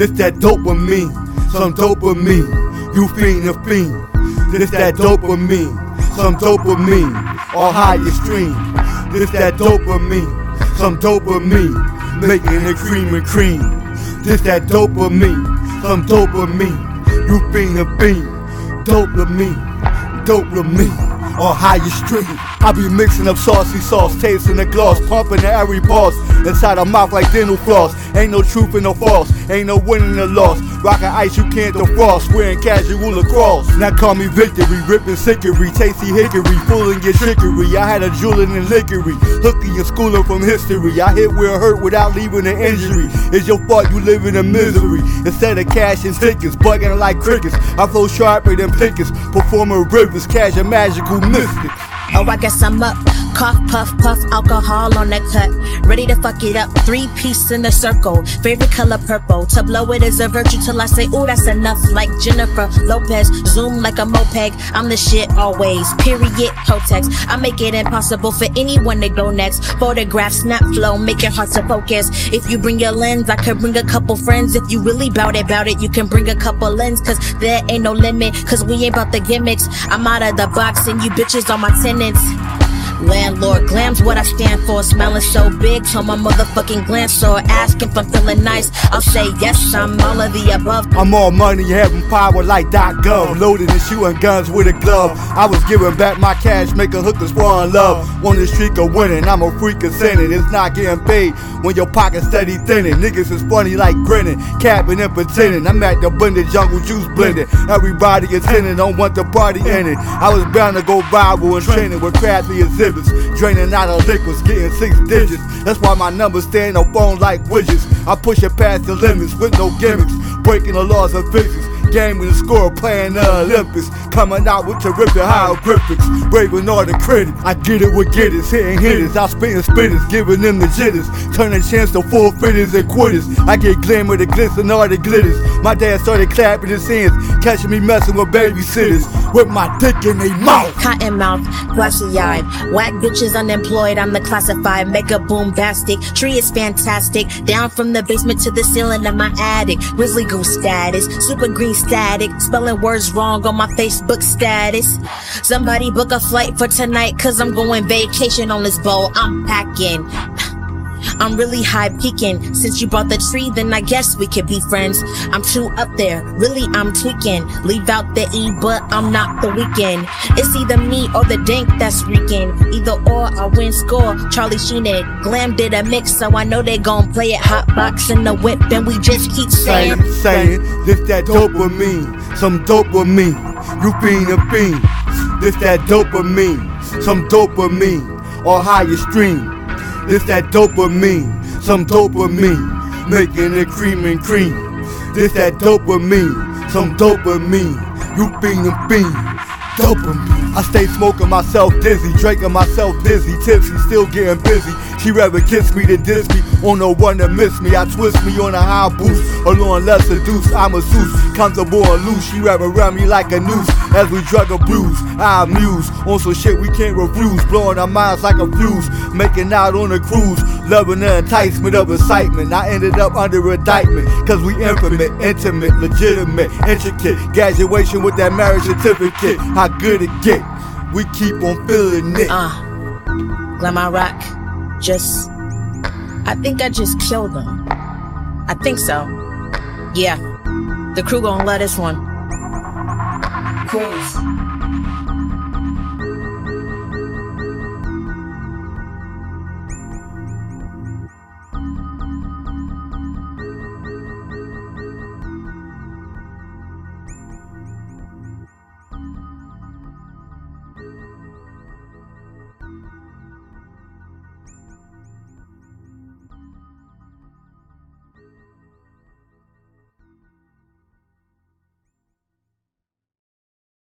This that dopamine, some dopamine. You fiend a fiend. This that dopamine, some dopamine. Or higher stream. This that dopamine, some dopamine. Making it cream and cream. This that dopamine, some dopamine. You fiend a fiend. Dopamine, dopamine. Or higher stream. I be mixing up saucy sauce, tasting the gloss, pumping the every boss inside a mouth like dental floss. Ain't no truth in no false, ain't no winning or loss. Rockin' ice you can't defrost, wearing casual across. Now call me victory, ripping sickery, tasty hickory, fooling your trickery. I had a jewelin' and lickery, hooking your schooling from history. I hit where it hurt without leaving an injury. It's your fault you living in misery. Instead of cash and tickets, bugging like crickets. I flow sharper than pickets, performing rivers, cash magical mystic. Oh, I guess I'm up. Cough, puff, puff, alcohol on that cut. Ready to fuck it up. Three piece in a circle. Favorite color purple. To blow it is a virtue till I say, ooh, that's enough. Like Jennifer Lopez. Zoom like a moped. I'm the shit always. Period. Protex. I make it impossible for anyone to go next. Photograph, snap flow, make it hard to focus. If you bring your lens, I could bring a couple friends. If you really bout it, bout it, you can bring a couple lens. Cause there ain't no limit. Cause we ain't about the gimmicks. I'm out of the box and you bitches are my tenants. Landlord glam's what I stand for. Smelling so big, told my motherfucking glance or ask if I'm feeling nice. I'll say yes, I'm all of the above. I'm all money, having power like Doc Gov. Oh. Loading and shooting guns with a glove. I was giving back my cash, making hookers fall in love. Oh. On the streak of winning, I'm a freak of sinning. It's not getting paid when your pocket's steady thinning. Niggas is funny like grinning, capping and pretending. I'm at the blended jungle juice blending. Everybody is hinting, don't want the party ending. I was bound to go viral and training with crafty exhibits. Draining out of liquids, getting six digits. That's why my numbers stay in the phone like widgets. I push it past the limits with no gimmicks. Breaking the laws of physics. Game with the score, playing the Olympics. Coming out with terrific hieroglyphics. Braving all the critics. I get it with get it, hitting hitters. I spitting spitters, giving them the jitters. Turning chance to full fitters and quitters. I get glamour, the glitz, and all the glitters. My dad started clapping his hands, catching me messing with babysitters. With my dick in their mouth. Cotton mouth, glassy eyed. Whack bitches unemployed, I'm the classified. Make a bombastic. Tree is fantastic. Down from the basement to the ceiling of my attic. Grizzly goose status. Super green static. Spelling words wrong on my Facebook status. Somebody book a flight for tonight, cause I'm going vacation on this boat. I'm packing. I'm really high peaking. Since you brought the tree, then I guess we could be friends. I'm too up there. Really, I'm tweaking. Leave out the E, but I'm not the Weeknd. It's either me or the dink that's reeking. Either or, I win score. Charlie Sheen it. Glam did a mix, so I know they gon' play it. Hot box in the whip, and we just keep saying. saying, saying, this that dopamine, some dopamine. You fiend a fiend. This that dopamine, some dopamine, or higher stream. This that dopamine, some dopamine, making it cream and cream. This that dopamine, some dopamine. You being a fiend, dopamine. I stay smoking myself dizzy, drinking myself dizzy, tipsy, still getting busy. She rather kiss me than diss me, on no one to miss me. I twist me on a high boost, along lesser deuce. I'm a Zeus, comfortable and loose. She rather around me like a noose as we drug a bruise. I amuse on some shit we can't refuse, blowing our minds like a fuse, making out on a cruise, loving the enticement of excitement. I ended up under indictment, cause we intimate, intimate, legitimate, intricate. Graduation with that marriage certificate. How good it get? We keep on feeling it. Uh, Glamour Rock, just. I think I just killed them. I think so. Yeah. The crew gonna let us one. Cruise.